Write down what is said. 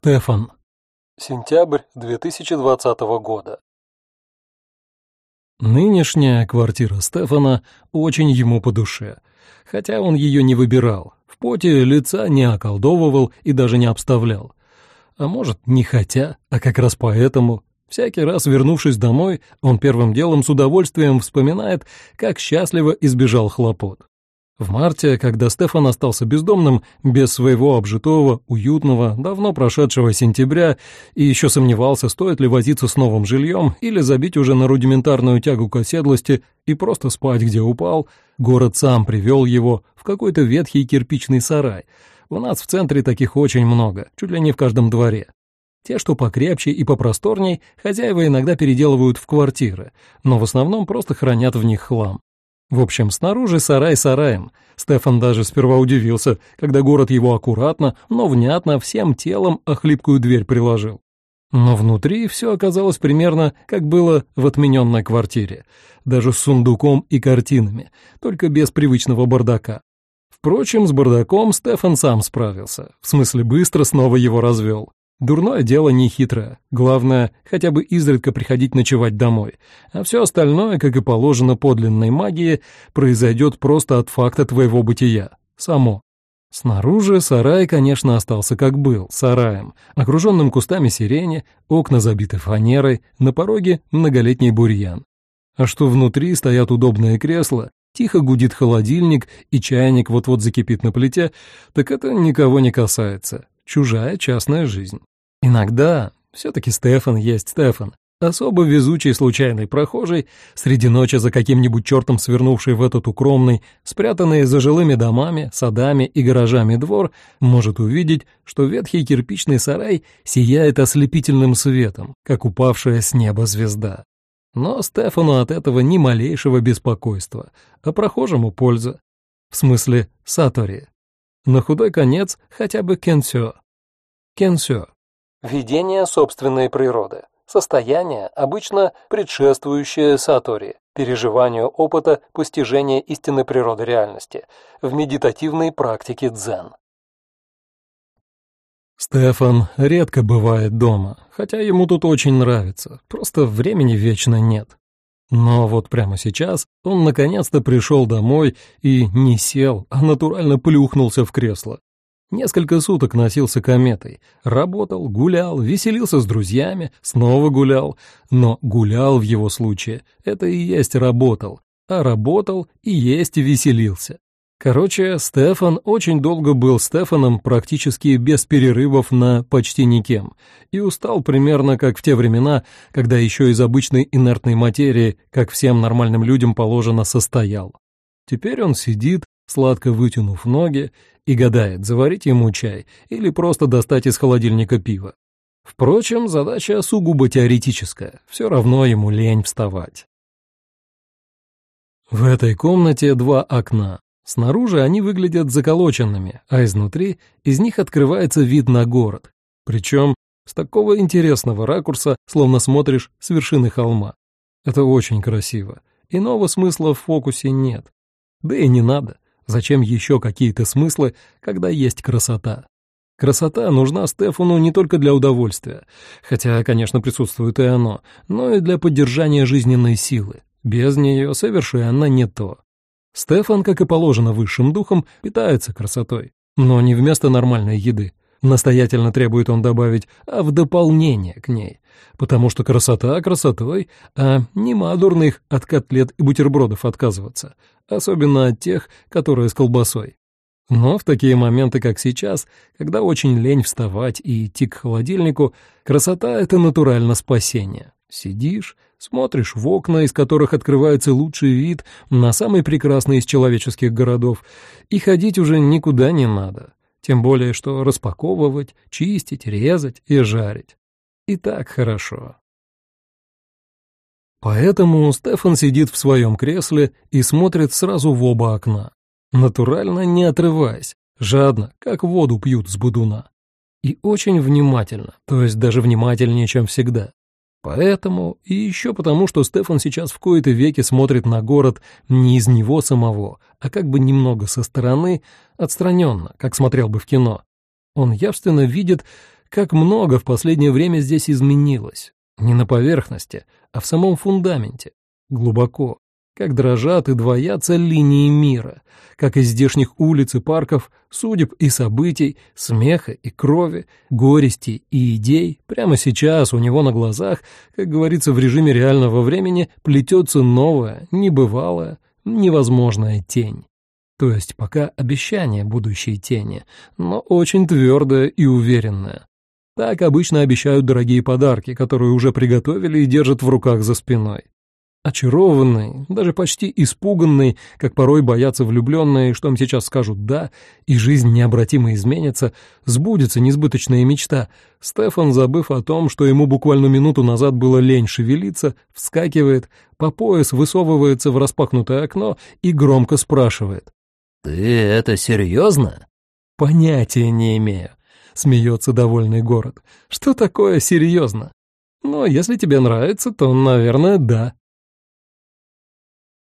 Стефан. Сентябрь 2020 года. Нынешняя квартира Стефана очень ему по душе, хотя он ее не выбирал, в поте лица не околдовывал и даже не обставлял. А может, не хотя, а как раз поэтому. Всякий раз, вернувшись домой, он первым делом с удовольствием вспоминает, как счастливо избежал хлопот. В марте, когда Стефан остался бездомным, без своего обжитого, уютного, давно прошедшего сентября, и еще сомневался, стоит ли возиться с новым жильем или забить уже на рудиментарную тягу к оседлости и просто спать, где упал, город сам привел его в какой-то ветхий кирпичный сарай. У нас в центре таких очень много, чуть ли не в каждом дворе. Те, что покрепче и попросторней, хозяева иногда переделывают в квартиры, но в основном просто хранят в них хлам. В общем, снаружи сарай сараем. Стефан даже сперва удивился, когда город его аккуратно, но внятно всем телом о хлипкую дверь приложил. Но внутри все оказалось примерно как было в отмененной квартире, даже с сундуком и картинами, только без привычного бардака. Впрочем, с бардаком Стефан сам справился, в смысле быстро снова его развел. Дурное дело не хитрое. Главное, хотя бы изредка приходить ночевать домой. А все остальное, как и положено подлинной магии, произойдет просто от факта твоего бытия. Само. Снаружи сарай, конечно, остался как был, сараем, окруженным кустами сирени, окна забиты фанерой, на пороге многолетний бурьян. А что внутри стоят удобные кресла, тихо гудит холодильник и чайник вот-вот закипит на плите, так это никого не касается. Чужая частная жизнь. Иногда, все-таки Стефан есть Стефан, особо везучий случайный прохожий, среди ночи за каким-нибудь чертом свернувший в этот укромный, спрятанный за жилыми домами, садами и гаражами двор, может увидеть, что ветхий кирпичный сарай сияет ослепительным светом, как упавшая с неба звезда. Но Стефану от этого ни малейшего беспокойства, а прохожему польза. В смысле, сатори. На худой конец хотя бы кенсё. Кенсё Видение собственной природы. Состояние, обычно предшествующее сатори, переживанию опыта постижения истинной природы реальности, в медитативной практике дзен. Стефан редко бывает дома, хотя ему тут очень нравится, просто времени вечно нет. Но вот прямо сейчас он наконец-то пришел домой и не сел, а натурально плюхнулся в кресло. Несколько суток носился кометой. Работал, гулял, веселился с друзьями, снова гулял. Но гулял в его случае — это и есть работал. А работал и есть веселился. Короче, Стефан очень долго был Стефаном практически без перерывов на почти никем, и устал примерно как в те времена, когда еще из обычной инертной материи, как всем нормальным людям положено, состоял. Теперь он сидит, сладко вытянув ноги, и гадает, заварить ему чай или просто достать из холодильника пиво. Впрочем, задача сугубо теоретическая, все равно ему лень вставать. В этой комнате два окна. Снаружи они выглядят заколоченными, а изнутри из них открывается вид на город. Причем с такого интересного ракурса, словно смотришь с вершины холма. Это очень красиво. Иного смысла в фокусе нет. Да и не надо. Зачем еще какие-то смыслы, когда есть красота? Красота нужна Стефану не только для удовольствия, хотя, конечно, присутствует и оно, но и для поддержания жизненной силы. Без нее совершенно не то. Стефан, как и положено высшим духом, питается красотой, но не вместо нормальной еды. Настоятельно требует он добавить, а в дополнение к ней. Потому что красота красотой, а нема дурных от котлет и бутербродов отказываться, особенно от тех, которые с колбасой. Но в такие моменты, как сейчас, когда очень лень вставать и идти к холодильнику, красота — это натурально спасение. Сидишь, смотришь в окна, из которых открывается лучший вид на самый прекрасный из человеческих городов, и ходить уже никуда не надо. Тем более, что распаковывать, чистить, резать и жарить. И так хорошо. Поэтому Стефан сидит в своем кресле и смотрит сразу в оба окна, натурально не отрываясь, жадно, как воду пьют с будуна. И очень внимательно, то есть даже внимательнее, чем всегда. Поэтому, и еще потому, что Стефан сейчас в кои-то веки смотрит на город не из него самого, а как бы немного со стороны, отстраненно, как смотрел бы в кино. Он явственно видит, как много в последнее время здесь изменилось. Не на поверхности, а в самом фундаменте. Глубоко. Как дрожат и двоятся линии мира. Как из здешних улиц и парков, судеб и событий, смеха и крови, горести и идей, прямо сейчас у него на глазах, как говорится в режиме реального времени, плетется новая, небывалая, невозможная тень. То есть пока обещание будущей тени, но очень твердое и уверенное. Так обычно обещают дорогие подарки, которые уже приготовили и держат в руках за спиной. Очарованный, даже почти испуганный, как порой боятся влюбленные, что им сейчас скажут «да», и жизнь необратимо изменится, сбудется несбыточная мечта, Стефан, забыв о том, что ему буквально минуту назад было лень шевелиться, вскакивает, по пояс высовывается в распахнутое окно и громко спрашивает. «Ты это серьезно?» «Понятия не имею», — смеется довольный город. «Что такое серьезно?» «Но если тебе нравится, то, наверное, да».